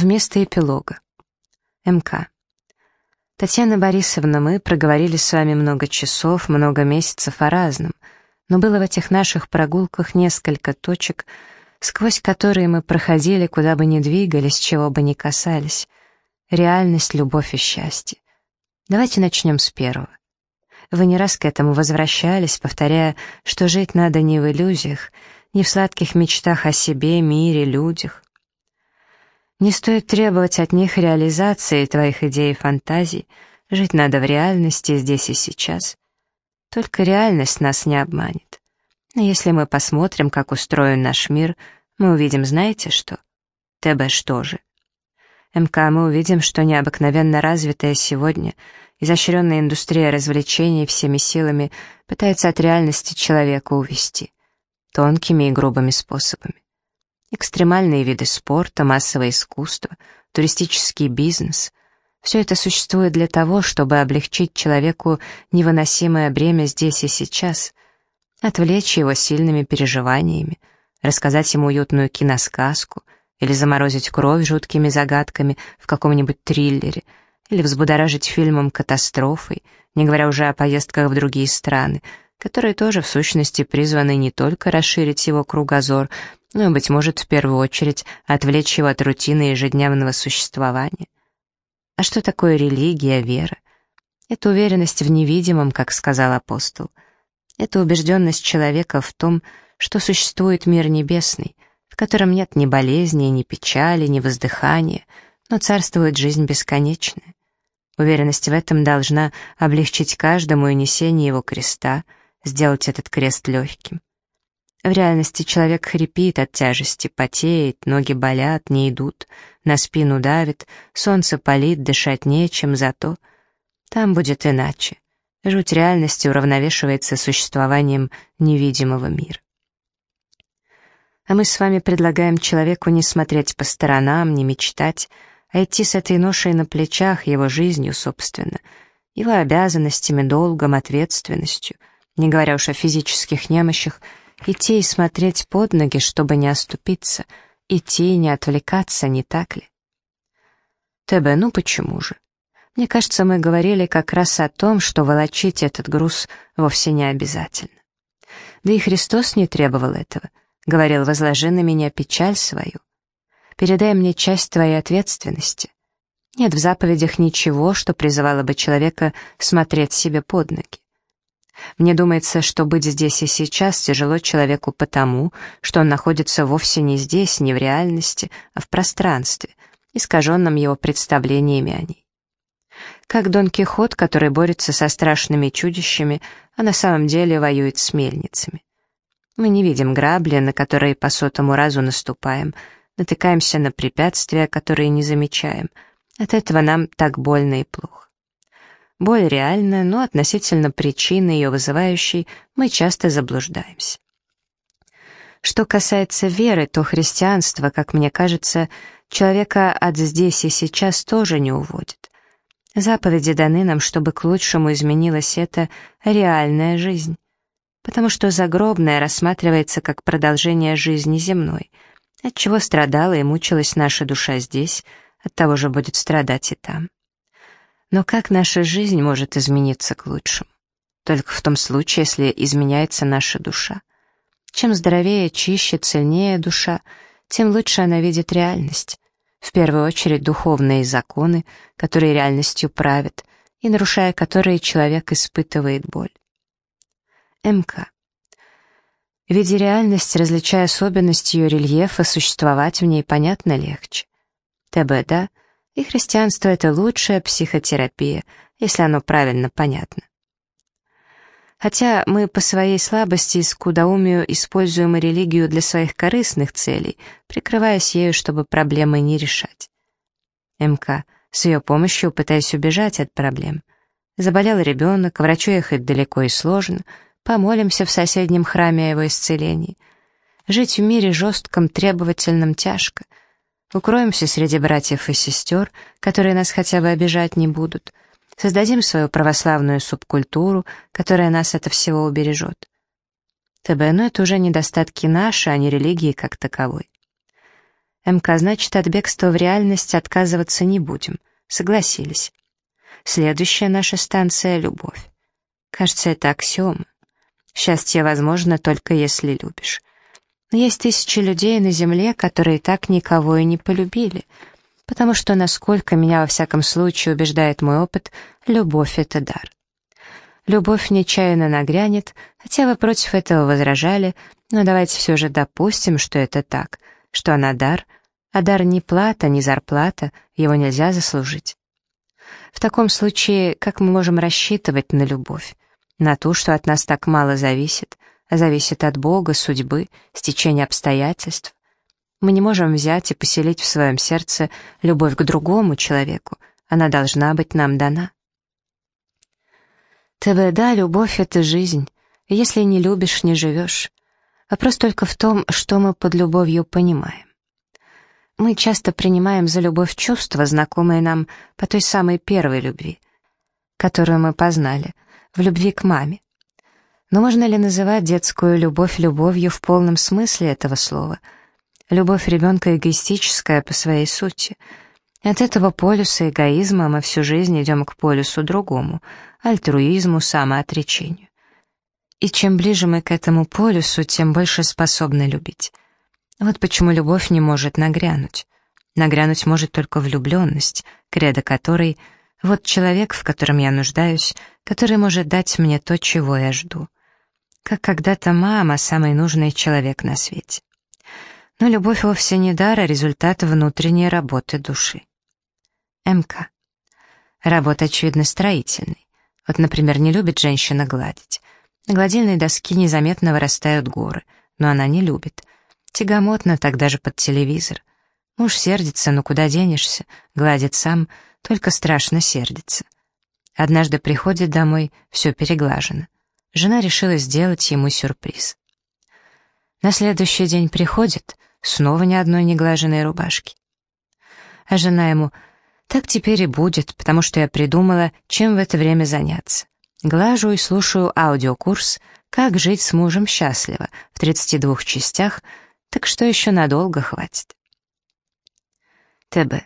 Вместо эпилога. МК. Татьяна Борисовна, мы проговорили с вами много часов, много месяцев о разном, но было в этих наших прогулках несколько точек, сквозь которые мы проходили, куда бы ни двигались, чего бы ни касались. Реальность, любовь и счастье. Давайте начнем с первого. Вы не раз к этому возвращались, повторяя, что жить надо не в иллюзиях, не в сладких мечтах о себе, мире, людях, не стоит требовать от них реализации твоих идей и фантазий, жить надо в реальности здесь и сейчас. Только реальность нас не обманет. Но если мы посмотрим, как устроен наш мир, мы увидим, знаете что? ТБ что же? МК мы увидим, что необыкновенно развитая сегодня, изощренная индустрия развлечений всеми силами пытается от реальности человека увести. Тонкими и грубыми способами. Экстремальные виды спорта, массовое искусство, туристический бизнес — все это существует для того, чтобы облегчить человеку невыносимое бремя здесь и сейчас, отвлечь его сильными переживаниями, рассказать ему уютную киносказку или заморозить кровь жуткими загадками в каком-нибудь триллере, или взбудоражить фильмом катастрофой, не говоря уже о поездках в другие страны, которые тоже в сущности призваны не только расширить его кругозор, ну быть может, в первую очередь отвлечь его от рутины ежедневного существования. А что такое религия, вера? Это уверенность в невидимом, как сказал апостол. Это убежденность человека в том, что существует мир небесный, в котором нет ни болезни, ни печали, ни воздыхания, но царствует жизнь бесконечная. Уверенность в этом должна облегчить каждому и несение его креста, сделать этот крест легким. В реальности человек хрипит от тяжести, потеет, ноги болят, не идут, на спину давит, солнце палит, дышать нечем, зато там будет иначе. Жуть реальности уравновешивается существованием невидимого мира. А мы с вами предлагаем человеку не смотреть по сторонам, не мечтать, а идти с этой ношей на плечах, его жизнью, собственно, его обязанностями, долгом, ответственностью, не говоря уж о физических немощах — Идти и смотреть под ноги, чтобы не оступиться. Идти и не отвлекаться, не так ли? ТБ, ну почему же? Мне кажется, мы говорили как раз о том, что волочить этот груз вовсе не обязательно. Да и Христос не требовал этого. Говорил, возложи на меня печаль свою. Передай мне часть твоей ответственности. Нет в заповедях ничего, что призывало бы человека смотреть себе под ноги. Мне думается, что быть здесь и сейчас тяжело человеку потому, что он находится вовсе не здесь, не в реальности, а в пространстве, искаженном его представлениями о ней. Как Дон Кихот, который борется со страшными чудищами, а на самом деле воюет с мельницами. Мы не видим грабли, на которые по сотому разу наступаем, натыкаемся на препятствия, которые не замечаем. От этого нам так больно и плохо. Боль реальна, но относительно причины ее вызывающей мы часто заблуждаемся. Что касается веры, то христианство, как мне кажется, человека от здесь и сейчас тоже не уводит. Заповеди даны нам, чтобы к лучшему изменилась эта реальная жизнь. Потому что загробная рассматривается как продолжение жизни земной. От чего страдала и мучилась наша душа здесь, от того же будет страдать и там. Но как наша жизнь может измениться к лучшему? Только в том случае, если изменяется наша душа. Чем здоровее, чище, цельнее душа, тем лучше она видит реальность. В первую очередь духовные законы, которые реальностью правят, и нарушая которые человек испытывает боль. МК. Видя реальность, различая особенности ее рельефа, существовать в ней понятно легче. ТБ, да, и христианство — это лучшая психотерапия, если оно правильно понятно. Хотя мы по своей слабости и скудоумию используем и религию для своих корыстных целей, прикрываясь ею, чтобы проблемы не решать. МК. С ее помощью пытаясь убежать от проблем. Заболел ребенок, к врачу ехать далеко и сложно, помолимся в соседнем храме о его исцелении. Жить в мире жестком, требовательном тяжко — Укроемся среди братьев и сестер, которые нас хотя бы обижать не будут. Создадим свою православную субкультуру, которая нас от всего убережет. ТБ, но это уже недостатки наши, а не религии как таковой. МК, значит, от бегства в реальность отказываться не будем. Согласились. Следующая наша станция — любовь. Кажется, это аксиома. Счастье возможно только если любишь. Но есть тысячи людей на земле, которые так никого и не полюбили, потому что, насколько меня во всяком случае убеждает мой опыт, любовь — это дар. Любовь нечаянно нагрянет, хотя вы против этого возражали, но давайте все же допустим, что это так, что она дар, а дар не плата, не зарплата, его нельзя заслужить. В таком случае, как мы можем рассчитывать на любовь? На ту, что от нас так мало зависит, зависит от Бога, судьбы, стечения обстоятельств. Мы не можем взять и поселить в своем сердце любовь к другому человеку, она должна быть нам дана. ТВ, да, любовь — это жизнь. Если не любишь, не живешь. Вопрос только в том, что мы под любовью понимаем. Мы часто принимаем за любовь чувства, знакомые нам по той самой первой любви, которую мы познали, в любви к маме. Но можно ли называть детскую любовь любовью в полном смысле этого слова? Любовь ребенка эгоистическая по своей сути — от этого полюса эгоизма мы всю жизнь идем к полюсу другому, альтруизму, самоотречению. И чем ближе мы к этому полюсу, тем больше способны любить. Вот почему любовь не может нагрянуть. Нагрянуть может только влюбленность, кредо которой — вот человек, в котором я нуждаюсь, который может дать мне то, чего я жду. Как когда-то мама — самый нужный человек на свете. Но любовь вовсе не дар, а результат внутренней работы души. МК. Работа, очевидно, строительной. Вот, например, не любит женщина гладить. На гладильной доске незаметно вырастают горы, но она не любит. Тягомотно так даже под телевизор. Муж сердится, но куда денешься, гладит сам, только страшно сердится. Однажды приходит домой, все переглажено. Жена решила сделать ему сюрприз. На следующий день приходит, снова ни одной неглаженной рубашки. А жена ему так теперь и будет, потому что я придумала, чем в это время заняться. Глажу и слушаю аудиокурс «Как жить с мужем счастливо» в 32 частях, так что еще надолго хватит. ТБ.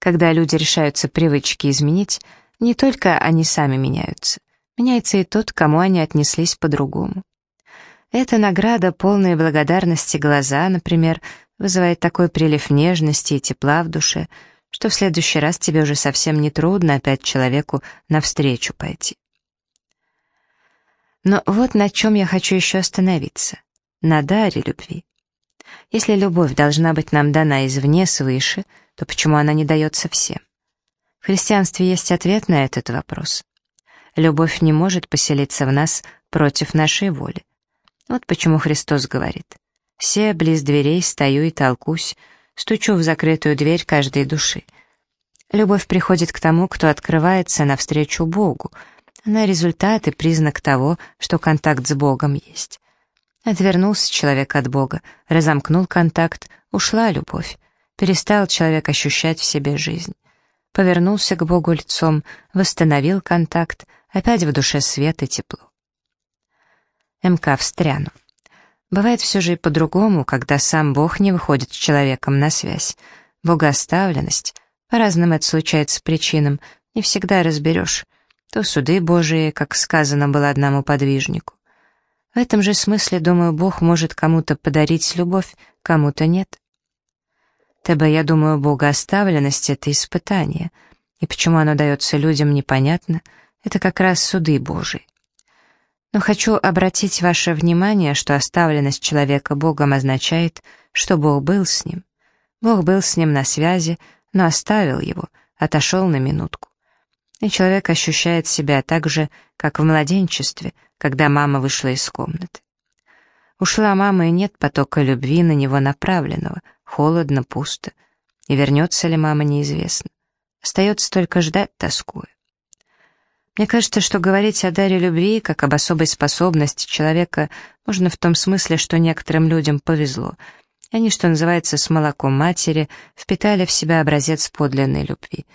Когда люди решаются привычки изменить, не только они сами меняются, меняется и тот, кому они отнеслись по-другому. Эта награда, полная благодарности глаза, например, вызывает такой прилив нежности и тепла в душе — что в следующий раз тебе уже совсем не трудно опять человеку навстречу пойти. Но вот на чем я хочу еще остановиться. На даре любви. Если любовь должна быть нам дана извне, свыше, то почему она не дается всем? В христианстве есть ответ на этот вопрос. Любовь не может поселиться в нас против нашей воли. Вот почему Христос говорит, «Все близ дверей стою и толкусь, стучу в закрытую дверь каждой души. Любовь приходит к тому, кто открывается навстречу Богу. Она результат и признак того, что контакт с Богом есть. Отвернулся человек от Бога, разомкнул контакт, ушла любовь. Перестал человек ощущать в себе жизнь. Повернулся к Богу лицом, восстановил контакт, опять в душе свет и тепло. МК встряну. Бывает все же и по-другому, когда сам Бог не выходит с человеком на связь. Богоставленность. По-разному это случается причинам, не всегда разберешь. То суды Божии, как сказано было одному подвижнику. В этом же смысле, думаю, Бог может кому-то подарить любовь, кому-то нет. ТБ, я думаю, богооставленность — это испытание. И почему оно дается людям, непонятно. Это как раз суды Божии. Но хочу обратить ваше внимание, что оставленность человека Богом означает, что Бог был с ним. Бог был с ним на связи, но оставил его, отошел на минутку. И человек ощущает себя так же, как в младенчестве, когда мама вышла из комнаты. Ушла мама, и нет потока любви на него направленного, холодно, пусто. И вернется ли мама, неизвестно. Остается только ждать, тоскуя. Мне кажется, что говорить о даре любви, как об особой способности человека, можно в том смысле, что некоторым людям повезло. Они, что называется, с молоком матери, впитали в себя образец подлинной любви.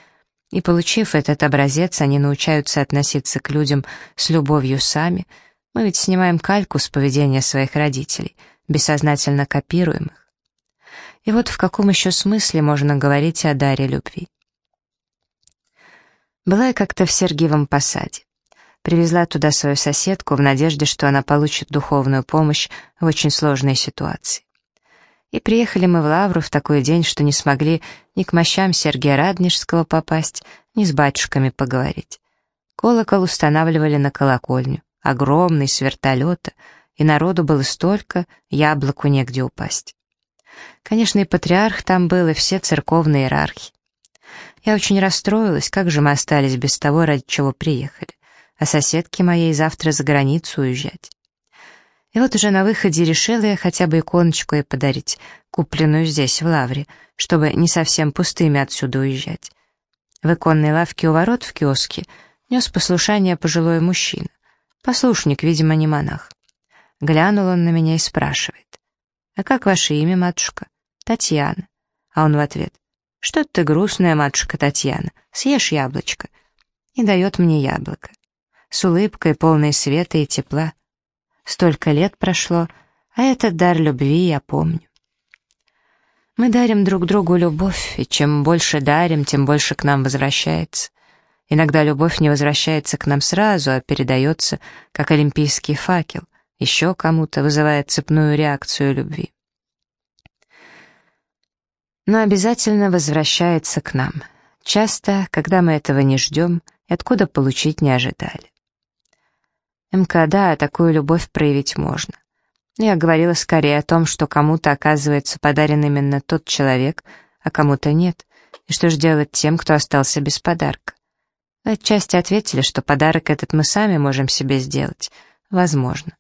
И, получив этот образец, они научаются относиться к людям с любовью сами. Мы ведь снимаем кальку с поведения своих родителей, бессознательно копируем их. И вот в каком еще смысле можно говорить о даре любви? Была я как-то в Сергиевом посаде. Привезла туда свою соседку в надежде, что она получит духовную помощь в очень сложной ситуации. И приехали мы в Лавру в такой день, что не смогли ни к мощам Сергия Раднежского попасть, ни с батюшками поговорить. Колокол устанавливали на колокольню, огромный, с вертолета, и народу было столько, яблоку негде упасть. Конечно, и патриарх там был, и все церковные иерархи. Я очень расстроилась, как же мы остались без того, ради чего приехали. А соседке моей завтра за границу уезжать. И вот уже на выходе решила я хотя бы иконочку ей подарить, купленную здесь, в Лавре, чтобы не совсем пустыми отсюда уезжать. В иконной лавке у ворот в киоске нес послушание пожилой мужчина. Послушник, видимо, не монах. Глянул он на меня и спрашивает. «А как ваше имя, матушка?» «Татьяна». А он в ответ. «Что ты грустная, матушка Татьяна, съешь яблочко». И дает мне яблоко. С улыбкой, полной света и тепла. Столько лет прошло, а этот дар любви я помню. Мы дарим друг другу любовь, и чем больше дарим, тем больше к нам возвращается. Иногда любовь не возвращается к нам сразу, а передается, как олимпийский факел, еще кому-то вызывает цепную реакцию любви. Но обязательно возвращается к нам. Часто, когда мы этого не ждем и откуда получить не ожидали. МК, да, такую любовь проявить можно. Я говорила скорее о том, что кому-то оказывается подарен именно тот человек, а кому-то нет, и что же делать тем, кто остался без подарка. Вы отчасти ответили, что подарок этот мы сами можем себе сделать. Возможно.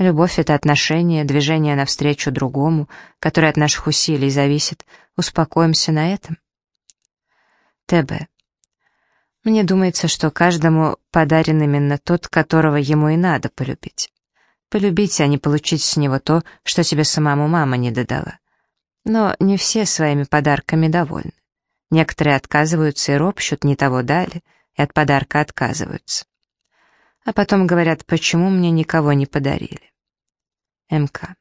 Любовь — это отношение, движение навстречу другому, которое от наших усилий зависит. Успокоимся на этом. ТБ. Мне думается, что каждому подарен именно тот, которого ему и надо полюбить. Полюбить, а не получить с него то, что тебе самому мама не додала. Но не все своими подарками довольны. Некоторые отказываются и ропщут, не того дали, и от подарка отказываются. А потом говорят, почему мне никого не подарили. МК.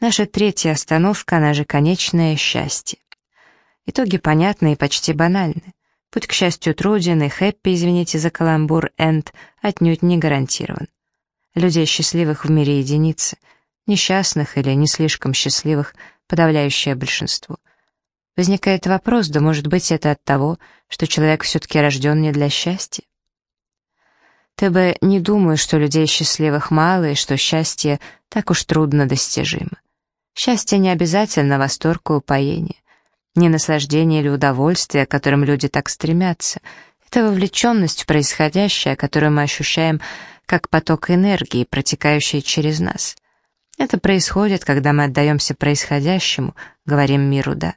Наша третья остановка, она же конечное счастье. Итоги понятны и почти банальны. Путь к счастью труден, и хэппи, извините за каламбур, энд отнюдь не гарантирован. Людей счастливых в мире единицы, несчастных или не слишком счастливых подавляющее большинство. Возникает вопрос, да может быть это от того, что человек все-таки рожден не для счастья? Ты бы не думаю, что людей счастливых мало и что счастье так уж трудно достижимо. Счастье не обязательно восторг и упоение не наслаждение или удовольствие, к которым люди так стремятся. Это вовлеченность в происходящее, которую мы ощущаем как поток энергии, протекающий через нас. Это происходит, когда мы отдаемся происходящему, говорим миру «да».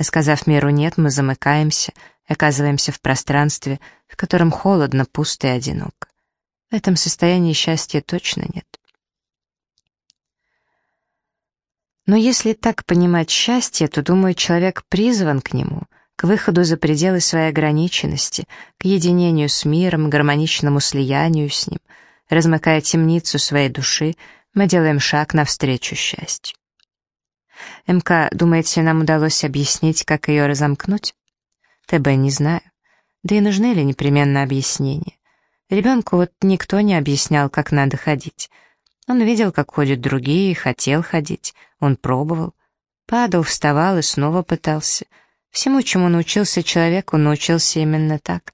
Сказав миру «нет», мы замыкаемся, оказываемся в пространстве, в котором холодно, пусто и одиноко. В этом состоянии счастья точно нет. Но если так понимать счастье, то, думаю, человек призван к нему, к выходу за пределы своей ограниченности, к единению с миром, гармоничному слиянию с ним. Размыкая темницу своей души, мы делаем шаг навстречу счастью. МК, думаете, нам удалось объяснить, как ее разомкнуть? ТБ не знаю. Да и нужны ли непременно объяснения? Ребенку вот никто не объяснял, как надо ходить. Он видел, как ходят другие, хотел ходить. Он пробовал. Падал, вставал и снова пытался. Всему, чему научился человек, он научился именно так.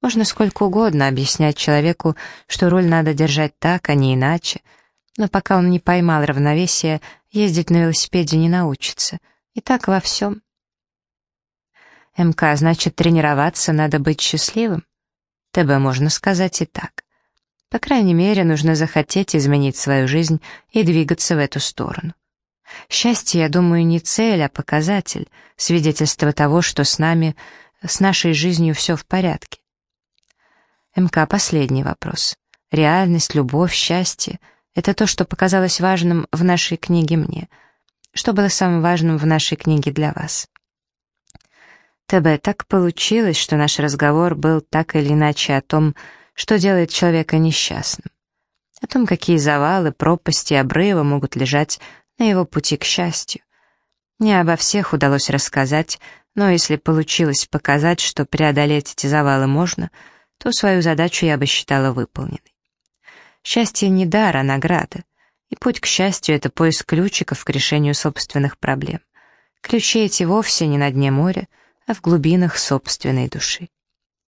Можно сколько угодно объяснять человеку, что руль надо держать так, а не иначе. Но пока он не поймал равновесие, ездить на велосипеде не научится. И так во всем. МК, значит, тренироваться надо быть счастливым? ТБ можно сказать и так. По крайней мере, нужно захотеть изменить свою жизнь и двигаться в эту сторону. Счастье, я думаю, не цель, а показатель, свидетельство того, что с нами, с нашей жизнью все в порядке. МК, последний вопрос. Реальность, любовь, счастье — это то, что показалось важным в нашей книге мне. Что было самым важным в нашей книге для вас? ТБ, так получилось, что наш разговор был так или иначе о том, что делает человека несчастным, о том, какие завалы, пропасти обрывы могут лежать на его пути к счастью. Не обо всех удалось рассказать, но если получилось показать, что преодолеть эти завалы можно, то свою задачу я бы считала выполненной. Счастье не дар, а награда. И путь к счастью — это поиск ключиков к решению собственных проблем. Ключи эти вовсе не на дне моря, а в глубинах собственной души.